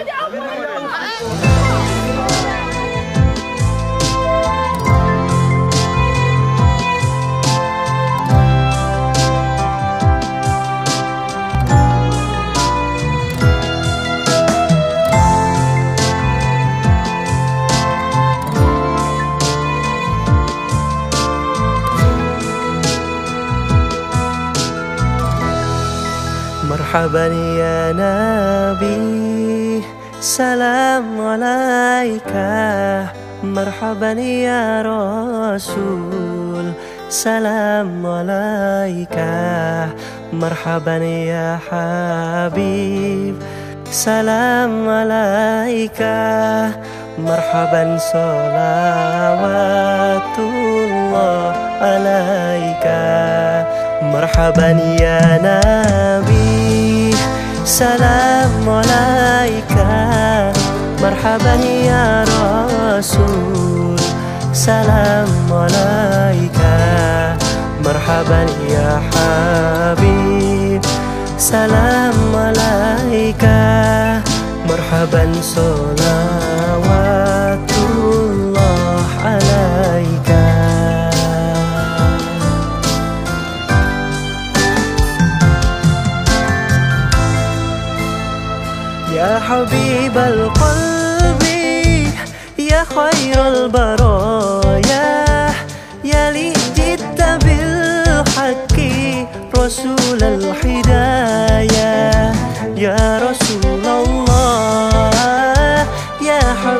大家我们 مرحبا يا نبي. سلام عليك. مرحبا يا رسول. سلام عليك. مرحبا يا حبيب. سلام عليك. مرحبا صلوات الله عليك. مرحبا يا نبي. سلام عليك. مرحبا يا رسول. سلام عليك. مرحبا يا حبيب. سلام عليك. مرحبا صلوات يا حبيب القلب يا خير البرايا يا لي جئت بالحق رسول الهدايا يا رسول الله يا حبيب